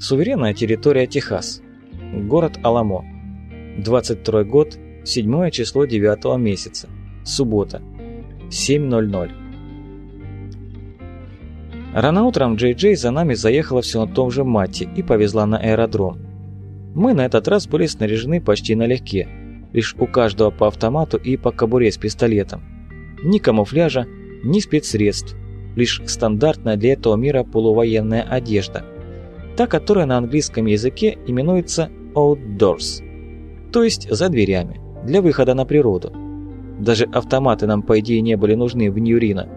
Суверенная территория Техас. Город Аламо. 22 год, 7 число 9 месяца. Суббота. 7.00. Рано утром Джей Джей за нами заехала все на том же Матте и повезла на аэродром. Мы на этот раз были снаряжены почти налегке, лишь у каждого по автомату и по кобуре с пистолетом. Ни камуфляжа, ни спецсредств, лишь стандартная для этого мира полувоенная одежда. Та, которая на английском языке именуется outdoors, то есть за дверями, для выхода на природу. Даже автоматы нам, по идее, не были нужны в Ньюрино,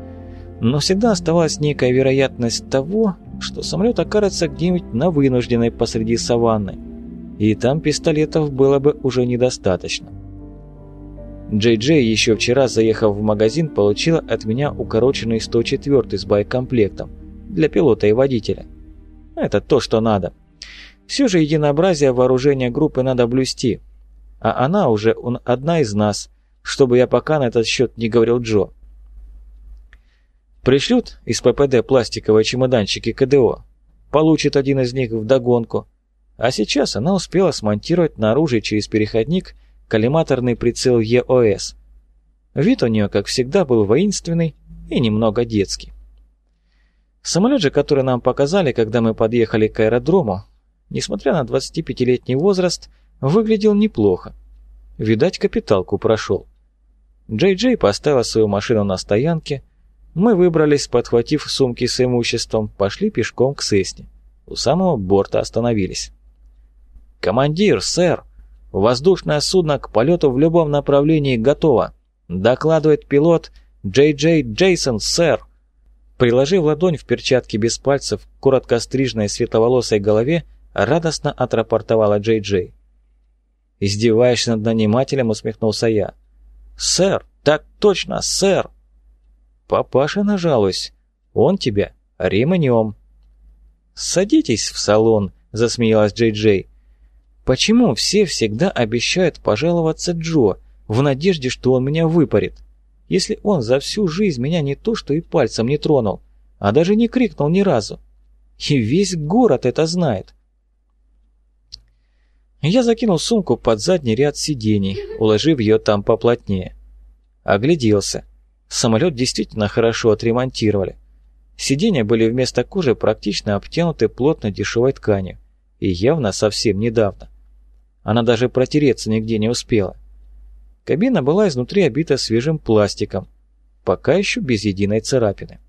но всегда оставалась некая вероятность того, что самолет окажется где-нибудь на вынужденной посреди саванны, и там пистолетов было бы уже недостаточно. Джей Джей, еще вчера, заехав в магазин, получила от меня укороченный 104 с боекомплектом для пилота и водителя. Это то, что надо. Все же единообразие вооружения группы надо блюсти. А она уже он одна из нас, чтобы я пока на этот счет не говорил Джо. Пришлют из ППД пластиковые чемоданчики КДО. Получит один из них вдогонку. А сейчас она успела смонтировать на через переходник коллиматорный прицел ЕОС. Вид у нее, как всегда, был воинственный и немного детский. Самолет же, который нам показали, когда мы подъехали к аэродрому, несмотря на 25-летний возраст, выглядел неплохо. Видать, капиталку прошел. Джей Джей поставила свою машину на стоянке, мы выбрались, подхватив сумки с имуществом, пошли пешком к Сесне. У самого борта остановились. «Командир, сэр! Воздушное судно к полету в любом направлении готово!» Докладывает пилот Джей Джей Джейсон, сэр! Приложив ладонь в перчатке без пальцев к коротко стрижной светловолосой голове, радостно отрапортовала Джей Джей. «Издеваешься над нанимателем?» — усмехнулся я. «Сэр, так точно, сэр!» «Папаша нажалуюсь. Он тебя ремнем». «Садитесь в салон», — засмеялась Джей Джей. «Почему все всегда обещают пожаловаться Джо, в надежде, что он меня выпарит, если он за всю жизнь меня не то что и пальцем не тронул, а даже не крикнул ни разу? И весь город это знает». Я закинул сумку под задний ряд сидений, уложив ее там поплотнее. Огляделся. Самолет действительно хорошо отремонтировали. Сиденья были вместо кожи практично обтянуты плотной дешевой тканью. И явно совсем недавно. Она даже протереться нигде не успела. Кабина была изнутри обита свежим пластиком, пока еще без единой царапины.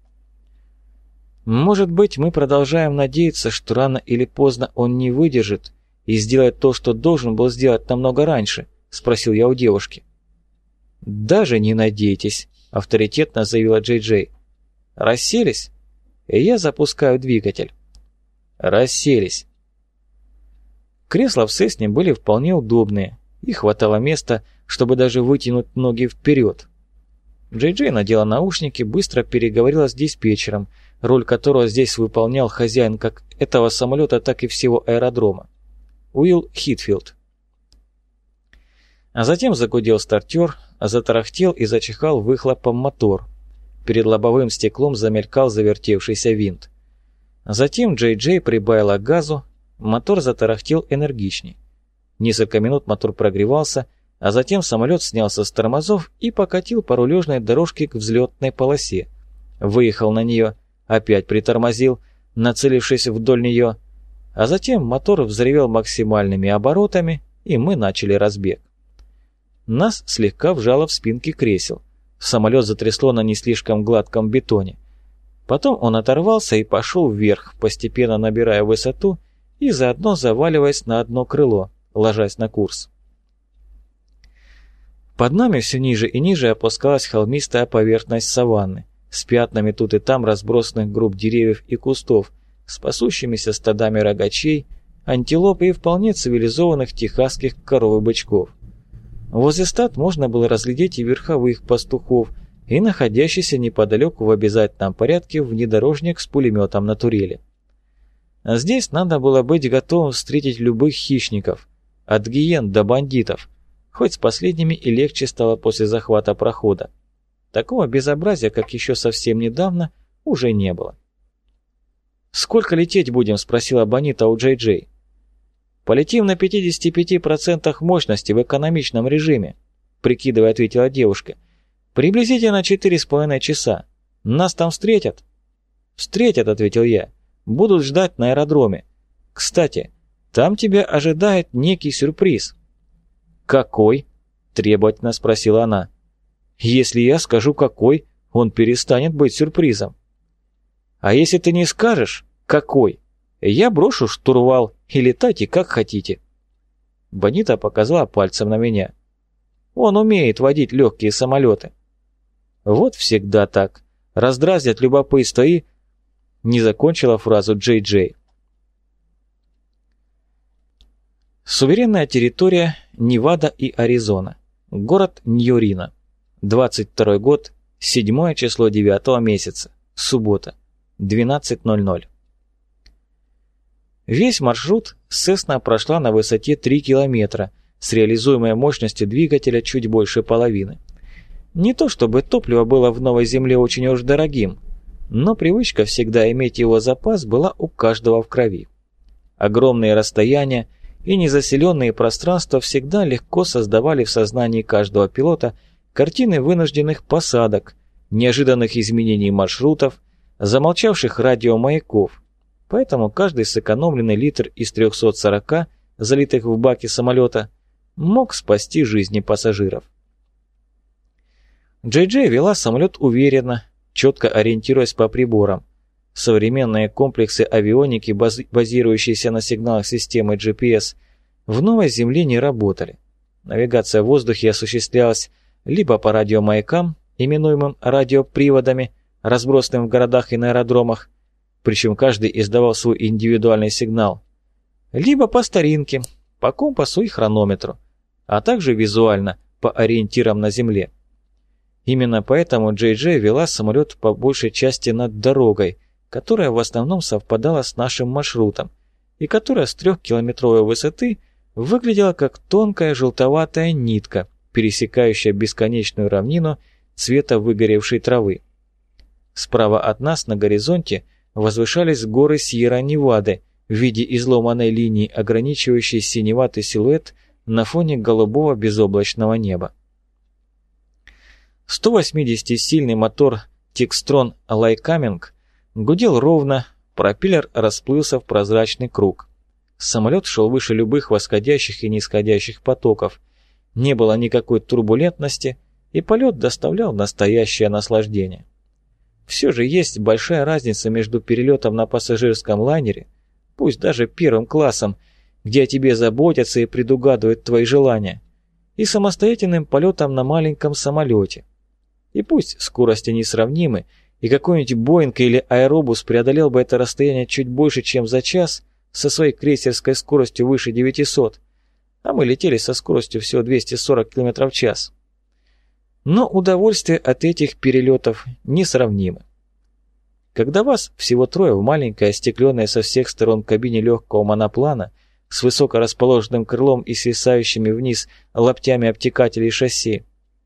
Может быть, мы продолжаем надеяться, что рано или поздно он не выдержит и сделает то, что должен был сделать намного раньше, спросил я у девушки. Даже не надейтесь, авторитетно заявила Джей Джей. Расселись? И я запускаю двигатель. Расселись. Кресла в Сесне были вполне удобные, и хватало места, чтобы даже вытянуть ноги вперед. Джей Джей надела наушники, быстро переговорила с диспетчером, роль которого здесь выполнял хозяин как этого самолета, так и всего аэродрома. Уилл Хитфилд. А затем загудел стартер, затарахтел и зачихал выхлопом мотор. Перед лобовым стеклом замелькал завертевшийся винт. Затем Джей Джей прибавила газу, мотор затарахтел энергичней. Несколько минут мотор прогревался, а затем самолет снялся с тормозов и покатил по рулежной дорожке к взлетной полосе. Выехал на нее, опять притормозил, нацелившись вдоль нее, а затем мотор взревел максимальными оборотами, и мы начали разбег. Нас слегка вжало в спинки кресел. Самолет затрясло на не слишком гладком бетоне. Потом он оторвался и пошел вверх, постепенно набирая высоту и заодно заваливаясь на одно крыло, ложась на курс. Под нами все ниже и ниже опускалась холмистая поверхность саванны, с пятнами тут и там разбросанных групп деревьев и кустов, с пасущимися стадами рогачей, антилоп и вполне цивилизованных техасских коров и бычков. Возле стад можно было разглядеть и верховых пастухов, и находящийся неподалеку в обязательном порядке внедорожник с пулеметом на турели. Здесь надо было быть готовым встретить любых хищников, от гиен до бандитов, хоть с последними и легче стало после захвата прохода. Такого безобразия, как еще совсем недавно, уже не было. «Сколько лететь будем?» – спросила Бонита у Джей Джей. «Полетим на 55% мощности в экономичном режиме», – прикидывая, ответила девушка. «Приблизительно 4,5 часа. Нас там встретят?» «Встретят», — ответил я. «Будут ждать на аэродроме. Кстати, там тебя ожидает некий сюрприз». «Какой?» — требовательно спросила она. «Если я скажу какой, он перестанет быть сюрпризом». «А если ты не скажешь, какой, я брошу штурвал и летайте как хотите». Бонита показала пальцем на меня. «Он умеет водить легкие самолеты». «Вот всегда так. Раздразнят любопытство и не закончила фразу Джей Джей. Суверенная территория Невада и Аризона. Город Ньюрина. 22 год, 7 число 9 месяца. Суббота. 12.00. Весь маршрут Сесна прошла на высоте 3 километра с реализуемой мощностью двигателя чуть больше половины. Не то чтобы топливо было в Новой Земле очень уж дорогим, но привычка всегда иметь его запас была у каждого в крови. Огромные расстояния и незаселенные пространства всегда легко создавали в сознании каждого пилота картины вынужденных посадок, неожиданных изменений маршрутов, замолчавших радиомаяков, поэтому каждый сэкономленный литр из 340, залитых в баке самолета, мог спасти жизни пассажиров. Джей Джей вела самолет уверенно, четко ориентируясь по приборам. Современные комплексы авионики, базирующиеся на сигналах системы GPS, в новой Земле не работали. Навигация в воздухе осуществлялась либо по радиомаякам, именуемым радиоприводами, разбросанным в городах и на аэродромах, причем каждый издавал свой индивидуальный сигнал, либо по старинке, по компасу и хронометру, а также визуально, по ориентирам на Земле. Именно поэтому Джей Джей вела самолет по большей части над дорогой, которая в основном совпадала с нашим маршрутом, и которая с трехкилометровой высоты выглядела как тонкая желтоватая нитка, пересекающая бесконечную равнину цвета выгоревшей травы. Справа от нас на горизонте возвышались горы Сьерра-Невады в виде изломанной линии, ограничивающей синеватый силуэт на фоне голубого безоблачного неба. 180-сильный мотор Текстрон Лайкаминг гудел ровно, пропеллер расплылся в прозрачный круг. Самолет шел выше любых восходящих и нисходящих потоков. Не было никакой турбулентности, и полет доставлял настоящее наслаждение. Все же есть большая разница между перелетом на пассажирском лайнере, пусть даже первым классом, где о тебе заботятся и предугадывают твои желания, и самостоятельным полетом на маленьком самолете. И пусть скорости несравнимы, и какой-нибудь Боинг или Аэробус преодолел бы это расстояние чуть больше, чем за час, со своей крейсерской скоростью выше 900, а мы летели со скоростью всего 240 км в час. Но удовольствие от этих перелетов несравнимо. Когда вас всего трое в маленькой, остекленной со всех сторон кабине легкого моноплана с высоко расположенным крылом и свисающими вниз лоптями обтекателей шасси,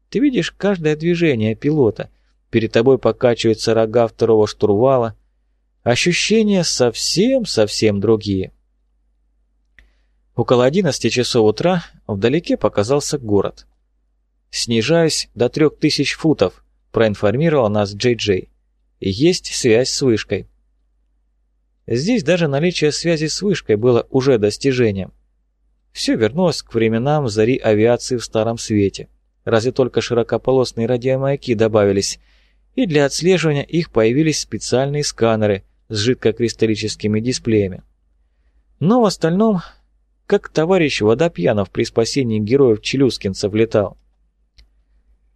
ты видишь каждое движение пилота. Перед тобой покачиваются рога второго штурвала. Ощущения совсем-совсем другие. Около 11 часов утра вдалеке показался город. «Снижаюсь до трех тысяч футов», — проинформировал нас Джей Джей. «Есть связь с вышкой». Здесь даже наличие связи с вышкой было уже достижением. Все вернулось к временам зари авиации в Старом Свете разве только широкополосные радиомаяки добавились, и для отслеживания их появились специальные сканеры с жидкокристаллическими дисплеями. Но в остальном, как товарищ Водопьянов при спасении героев-челюскинцев летал.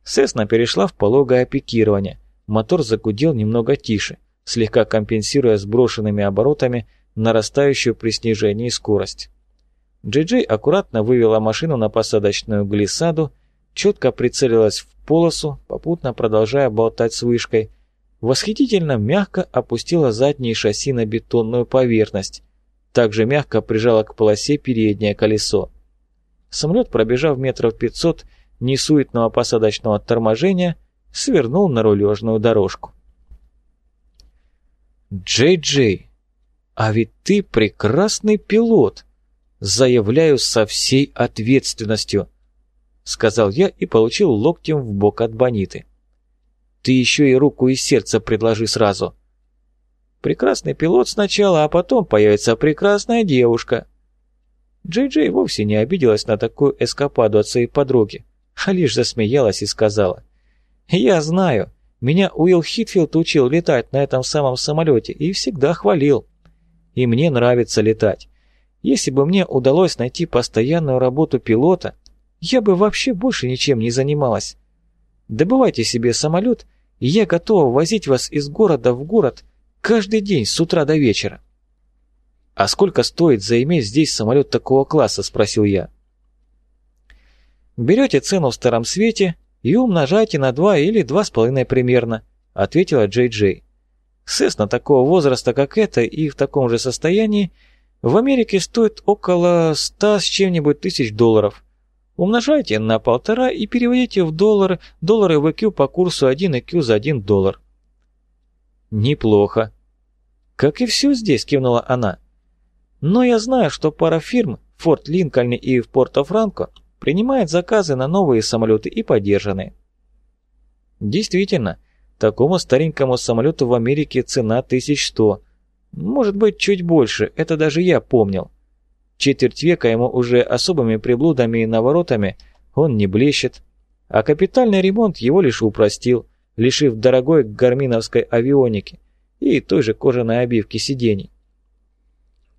Сесна перешла в пологое пикирование, мотор загудел немного тише, слегка компенсируя сброшенными оборотами нарастающую при снижении скорость. Джей-Джей аккуратно вывела машину на посадочную глиссаду четко прицелилась в полосу, попутно продолжая болтать с вышкой. Восхитительно мягко опустила задние шасси на бетонную поверхность. Также мягко прижала к полосе переднее колесо. Самолет, пробежав метров пятьсот несуетного посадочного торможения, свернул на рулежную дорожку. «Джей-Джей, А ведь ты прекрасный пилот. Заявляю со всей ответственностью, сказал я и получил локтем в бок от Бониты. Ты еще и руку и сердце предложи сразу. Прекрасный пилот сначала, а потом появится прекрасная девушка. Джей-Джей вовсе не обиделась на такую эскападу от своей подруги, а лишь засмеялась и сказала. «Я знаю, меня Уилл Хитфилд учил летать на этом самом самолете и всегда хвалил. И мне нравится летать. Если бы мне удалось найти постоянную работу пилота, я бы вообще больше ничем не занималась. Добывайте себе самолет, и я готова возить вас из города в город каждый день с утра до вечера. «А сколько стоит заиметь здесь самолет такого класса?» – спросил я. «Берете цену в старом свете и умножайте на два или два с половиной примерно», – ответила Джей Джей. «Сесна такого возраста, как это, и в таком же состоянии, в Америке стоит около ста с чем-нибудь тысяч долларов. Умножайте на полтора и переводите в доллары, доллары в ЭКЮ по курсу 1 ЭКЮ за 1 доллар». «Неплохо». «Как и все здесь», – кивнула она. Но я знаю, что пара фирм в Форт Линкольне и в Порто-Франко принимает заказы на новые самолеты и подержанные. Действительно, такому старенькому самолету в Америке цена 1100. Может быть, чуть больше, это даже я помнил. Четверть века ему уже особыми приблудами и наворотами он не блещет, а капитальный ремонт его лишь упростил, лишив дорогой гарминовской авионики и той же кожаной обивки сидений.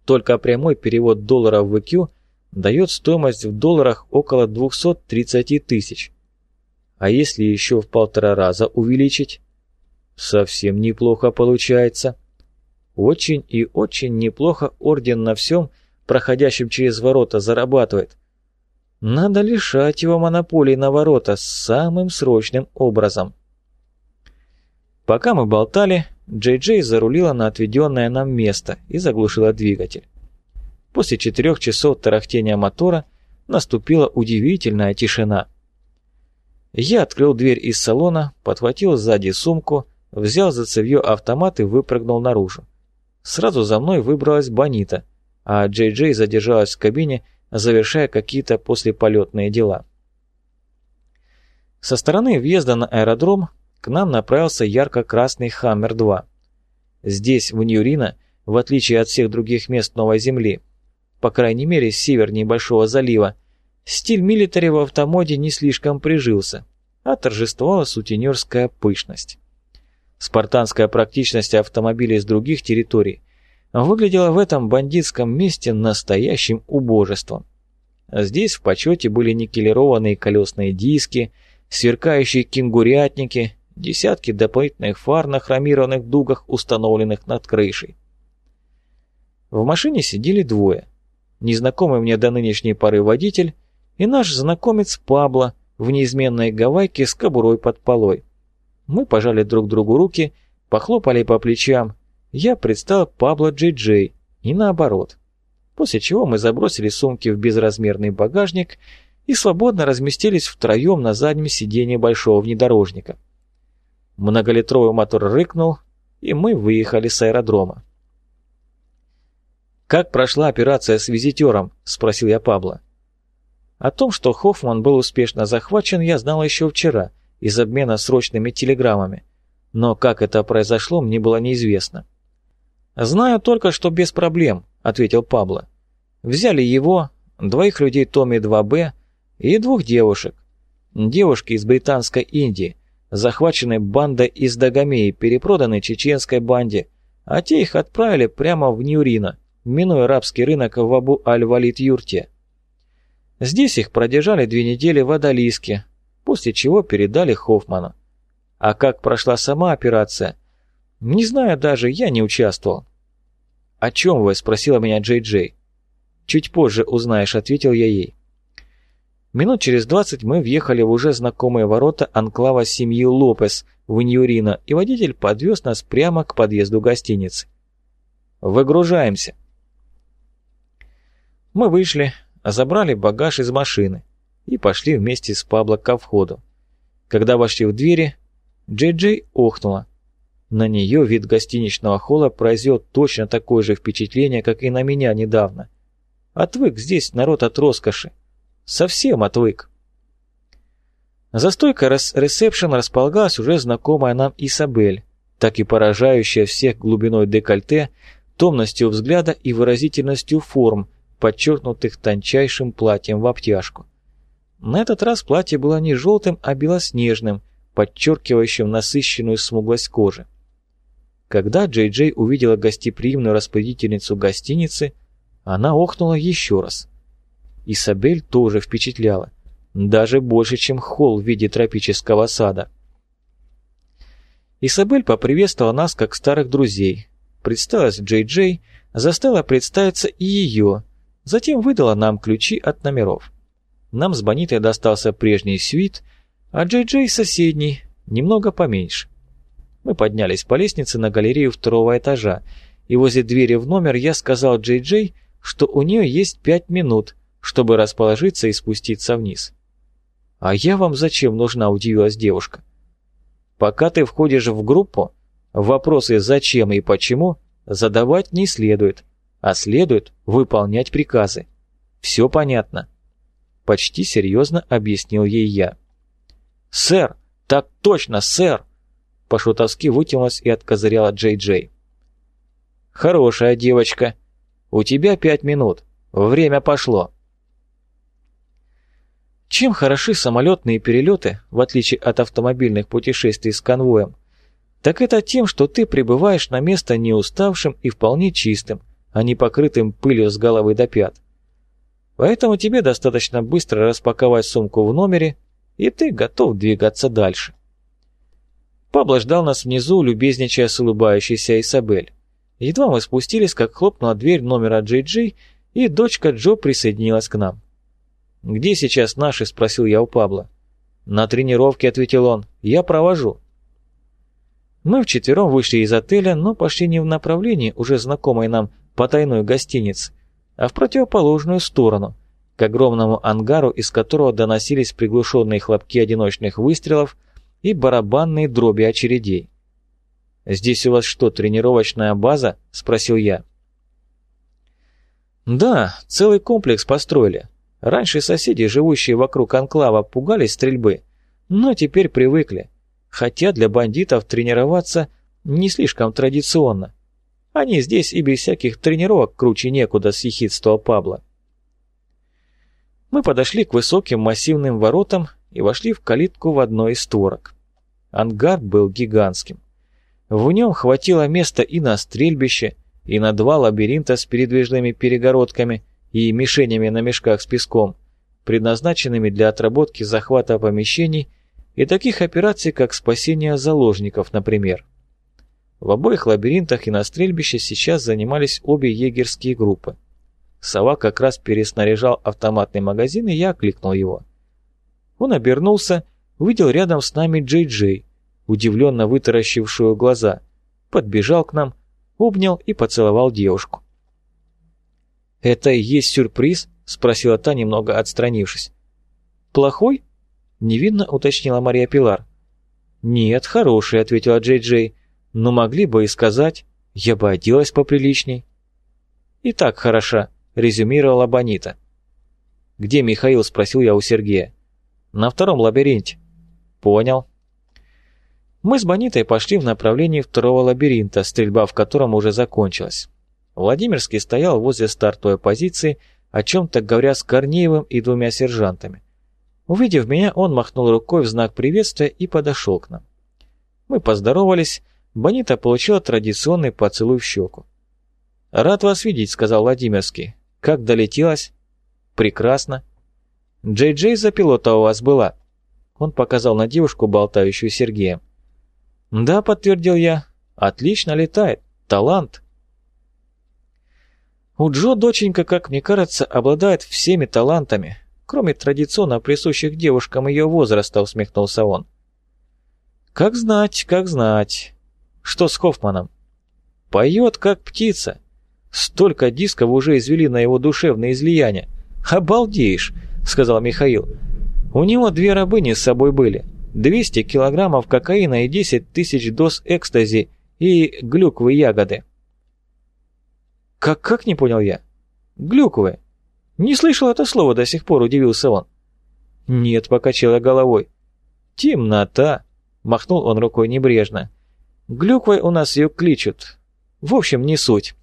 Только прямой перевод долларов в ИК дает стоимость в долларах около 230 тысяч. А если еще в полтора раза увеличить? Совсем неплохо получается. Очень и очень неплохо орден на всем, проходящем через ворота, зарабатывает. Надо лишать его монополии на ворота самым срочным образом. Пока мы болтали, Джей-Джей зарулила на отведенное нам место и заглушила двигатель. После четырех часов тарахтения мотора наступила удивительная тишина. Я открыл дверь из салона, подхватил сзади сумку, взял за цевье автомат и выпрыгнул наружу. Сразу за мной выбралась Бонита, а Джей-Джей задержалась в кабине, завершая какие-то послеполетные дела. Со стороны въезда на аэродром к нам направился ярко-красный «Хаммер-2». Здесь, в Ньюрино, в отличие от всех других мест Новой Земли, по крайней мере, севернее Большого залива, стиль милитари в автомоде не слишком прижился, а торжествовала сутенерская пышность. Спартанская практичность автомобилей с других территорий выглядела в этом бандитском месте настоящим убожеством. Здесь в почете были никелированные колесные диски, сверкающие кенгурятники, десятки дополнительных фар на хромированных дугах, установленных над крышей. В машине сидели двое. Незнакомый мне до нынешней поры водитель и наш знакомец Пабло в неизменной гавайке с кобурой под полой. Мы пожали друг другу руки, похлопали по плечам. Я предстал Пабло Джей-Джей, и наоборот. После чего мы забросили сумки в безразмерный багажник и свободно разместились втроем на заднем сиденье большого внедорожника. Многолитровый мотор рыкнул, и мы выехали с аэродрома. «Как прошла операция с визитером?» – спросил я Пабло. О том, что Хоффман был успешно захвачен, я знал еще вчера, из обмена срочными телеграммами. Но как это произошло, мне было неизвестно. «Знаю только, что без проблем», — ответил Пабло. «Взяли его, двоих людей Томми-2Б и двух девушек. Девушки из Британской Индии, захвачены бандой из Дагомеи, перепроданы чеченской банде, а те их отправили прямо в Ньюрино, минуя арабский рынок в Абу-Аль-Валид-Юрте. Здесь их продержали две недели в Адалиске, после чего передали Хоффману. А как прошла сама операция? Не знаю даже, я не участвовал. «О чем вы?» – спросила меня Джей-Джей. «Чуть позже узнаешь», – ответил я ей. Минут через двадцать мы въехали в уже знакомые ворота анклава семьи Лопес в Ньюрино, и водитель подвез нас прямо к подъезду гостиницы. «Выгружаемся». Мы вышли, забрали багаж из машины и пошли вместе с Пабло ко входу. Когда вошли в двери, Джей-Джей охнула. На нее вид гостиничного холла произвел точно такое же впечатление, как и на меня недавно. Отвык здесь народ от роскоши. Совсем отвык. За стойкой ресепшн располагалась уже знакомая нам Исабель, так и поражающая всех глубиной декольте, томностью взгляда и выразительностью форм, подчеркнутых тончайшим платьем в обтяжку. На этот раз платье было не желтым, а белоснежным, подчеркивающим насыщенную смуглость кожи. Когда Джей Джей увидела гостеприимную распорядительницу гостиницы, она охнула еще раз. Исабель тоже впечатляла, даже больше, чем холл в виде тропического сада. Исабель поприветствовала нас как старых друзей, представилась Джей Джей, заставила представиться и ее, затем выдала нам ключи от номеров. Нам с Бонитой достался прежний свит, а Джей Джей соседний, немного поменьше. Мы поднялись по лестнице на галерею второго этажа, и возле двери в номер я сказал Джей Джей, что у нее есть пять минут, чтобы расположиться и спуститься вниз. «А я вам зачем нужна?» – удивилась девушка. «Пока ты входишь в группу, вопросы «зачем» и «почему» задавать не следует, а следует выполнять приказы. Все понятно?» Почти серьезно объяснил ей я. «Сэр! Так точно, сэр!» По-шутовски вытянулась и откозыряла Джей Джей. «Хорошая девочка. У тебя пять минут. Время пошло». Чем хороши самолетные перелеты, в отличие от автомобильных путешествий с конвоем, так это тем, что ты прибываешь на место не уставшим и вполне чистым, а не покрытым пылью с головы до пят. Поэтому тебе достаточно быстро распаковать сумку в номере, и ты готов двигаться дальше. Пабло ждал нас внизу, любезничая с улыбающейся Исабель. Едва мы спустились, как хлопнула дверь номера Джей Джей, и дочка Джо присоединилась к нам. «Где сейчас наши?» – спросил я у Пабло. «На тренировке», – ответил он. «Я провожу». Мы вчетвером вышли из отеля, но пошли не в направлении уже знакомой нам потайной гостиницы, а в противоположную сторону, к огромному ангару, из которого доносились приглушенные хлопки одиночных выстрелов – и барабанные дроби очередей. «Здесь у вас что, тренировочная база?» – спросил я. «Да, целый комплекс построили. Раньше соседи, живущие вокруг анклава, пугались стрельбы, но теперь привыкли. Хотя для бандитов тренироваться не слишком традиционно. Они здесь и без всяких тренировок круче некуда с ехидства Пабло. Мы подошли к высоким массивным воротам и вошли в калитку в одной из створок. Ангар был гигантским. В нем хватило места и на стрельбище, и на два лабиринта с передвижными перегородками и мишенями на мешках с песком, предназначенными для отработки захвата помещений и таких операций, как спасение заложников, например. В обоих лабиринтах и на стрельбище сейчас занимались обе егерские группы. Сова как раз переснаряжал автоматный магазин, и я окликнул его. Он обернулся, увидел рядом с нами Джей-Джей, удивленно вытаращившую глаза, подбежал к нам, обнял и поцеловал девушку. «Это и есть сюрприз?» — спросила та, немного отстранившись. «Плохой?» — невинно уточнила Мария Пилар. «Нет, хороший», — ответила Джей-Джей. «Но могли бы и сказать, я бы оделась поприличней». «И так хороша», — резюмировала Бонита. «Где Михаил?» — спросил я у Сергея. На втором лабиринте. Понял. Мы с Бонитой пошли в направлении второго лабиринта, стрельба в котором уже закончилась. Владимирский стоял возле стартовой позиции, о чем-то говоря с Корнеевым и двумя сержантами. Увидев меня, он махнул рукой в знак приветствия и подошел к нам. Мы поздоровались, Бонита получила традиционный поцелуй в щеку. «Рад вас видеть», — сказал Владимирский. «Как долетелась?» «Прекрасно. «Джей-Джей за пилота у вас была?» Он показал на девушку, болтающую Сергеем. «Да», — подтвердил я, — «отлично летает. Талант». У Джо доченька, как мне кажется, обладает всеми талантами, кроме традиционно присущих девушкам ее возраста, усмехнулся он. Как знать, как знать. Что с Хоффманом? Поет, как птица. Столько дисков уже извели на его душевное излияние. Обалдеешь! — сказал Михаил. «У него две рабыни с собой были. 200 килограммов кокаина и 10 тысяч доз экстази и глюквы ягоды. «Как-как?» — не понял я. «Глюквы. Не слышал это слово до сих пор», — удивился он. «Нет», — покачала головой. «Темнота», — махнул он рукой небрежно. «Глюквой у нас ее кличут. В общем, не суть.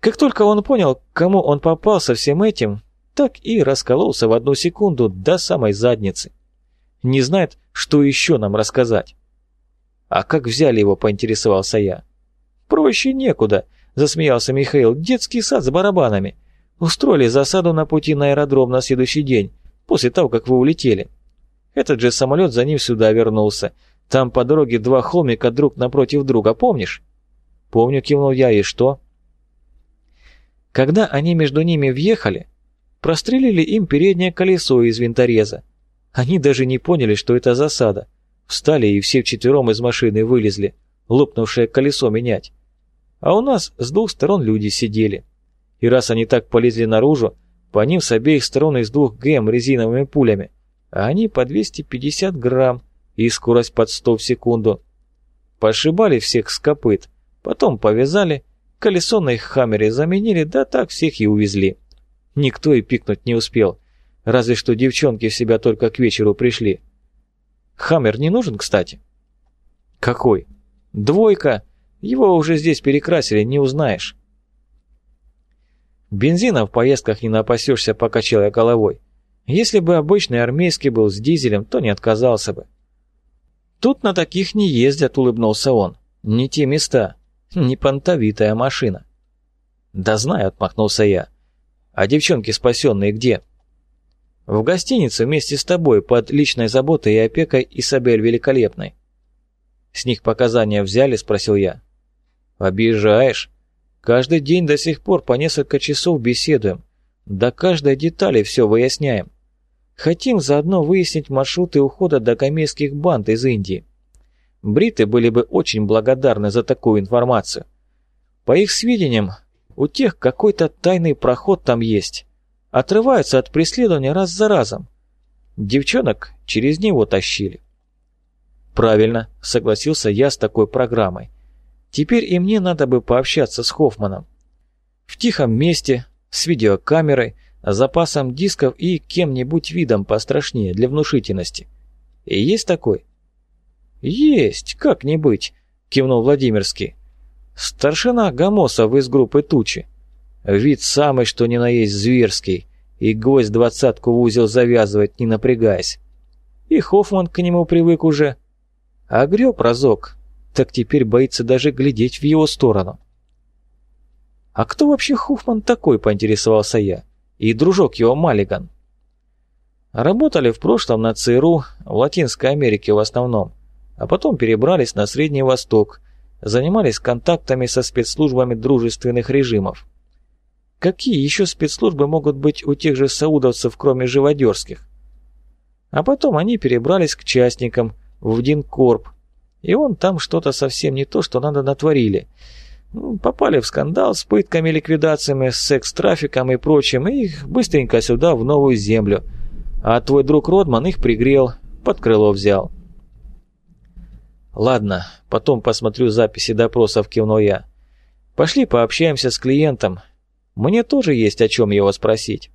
Как только он понял, кому он попал со всем этим, так и раскололся в одну секунду до самой задницы. Не знает, что еще нам рассказать. «А как взяли его?» – поинтересовался я. «Проще некуда», – засмеялся Михаил. «Детский сад с барабанами. Устроили засаду на пути на аэродром на следующий день, после того, как вы улетели. Этот же самолет за ним сюда вернулся. Там по дороге два холмика друг напротив друга, помнишь?» «Помню», — кивнул я, — «и что?» Когда они между ними въехали, прострелили им переднее колесо из винтореза. Они даже не поняли, что это засада. Встали и все вчетвером из машины вылезли, лопнувшее колесо менять. А у нас с двух сторон люди сидели. И раз они так полезли наружу, по ним с обеих сторон из двух ГМ резиновыми пулями, а они по 250 грамм и скорость под 100 в секунду. Пошибали всех с копыт, потом повязали, колесо на их хаммере заменили, да так всех и увезли. Никто и пикнуть не успел, разве что девчонки в себя только к вечеру пришли. Хаммер не нужен, кстати? Какой? Двойка. Его уже здесь перекрасили, не узнаешь. Бензина в поездках не напасешься, покачал я головой. Если бы обычный армейский был с дизелем, то не отказался бы. Тут на таких не ездят, улыбнулся он. Не те места, не понтовитая машина. Да знаю, отмахнулся я. А девчонки спасенные где? В гостинице вместе с тобой под личной заботой и опекой Isabel Великолепной. С них показания взяли, спросил я. Обижаешь. Каждый день до сих пор по несколько часов беседуем. До каждой детали все выясняем. Хотим заодно выяснить маршруты ухода дагомейских банд из Индии. Бриты были бы очень благодарны за такую информацию. По их сведениям, у тех какой-то тайный проход там есть отрываются от преследования раз за разом. Девчонок через него тащили. Правильно, согласился я с такой программой. Теперь и мне надо бы пообщаться с Хоффманом. В тихом месте, с видеокамерой, запасом дисков и кем-нибудь видом пострашнее для внушительности. И есть такой? Есть, как не быть, кивнул Владимирский. Старшина Гамосов из группы Тучи. Вид самый, что ни на есть зверский, и гвоздь двадцатку в узел завязывать, не напрягаясь. И Хоффман к нему привык уже. А греб разок, так теперь боится даже глядеть в его сторону. «А кто вообще Хоффман такой?» – поинтересовался я. «И дружок его Маллиган». Работали в прошлом на ЦРУ, в Латинской Америке в основном, а потом перебрались на Средний Восток, занимались контактами со спецслужбами дружественных режимов. Какие еще спецслужбы могут быть у тех же саудовцев, кроме живодерских? А потом они перебрались к частникам, в Динкорп, и он там что-то совсем не то, что надо натворили. Ну, попали в скандал с пытками, ликвидациями, секс-трафиком и прочим, и их быстренько сюда, в новую землю. А твой друг Родман их пригрел, под крыло взял. «Ладно, потом посмотрю записи допросов», — кивнул я. «Пошли пообщаемся с клиентом, мне тоже есть о чем его спросить.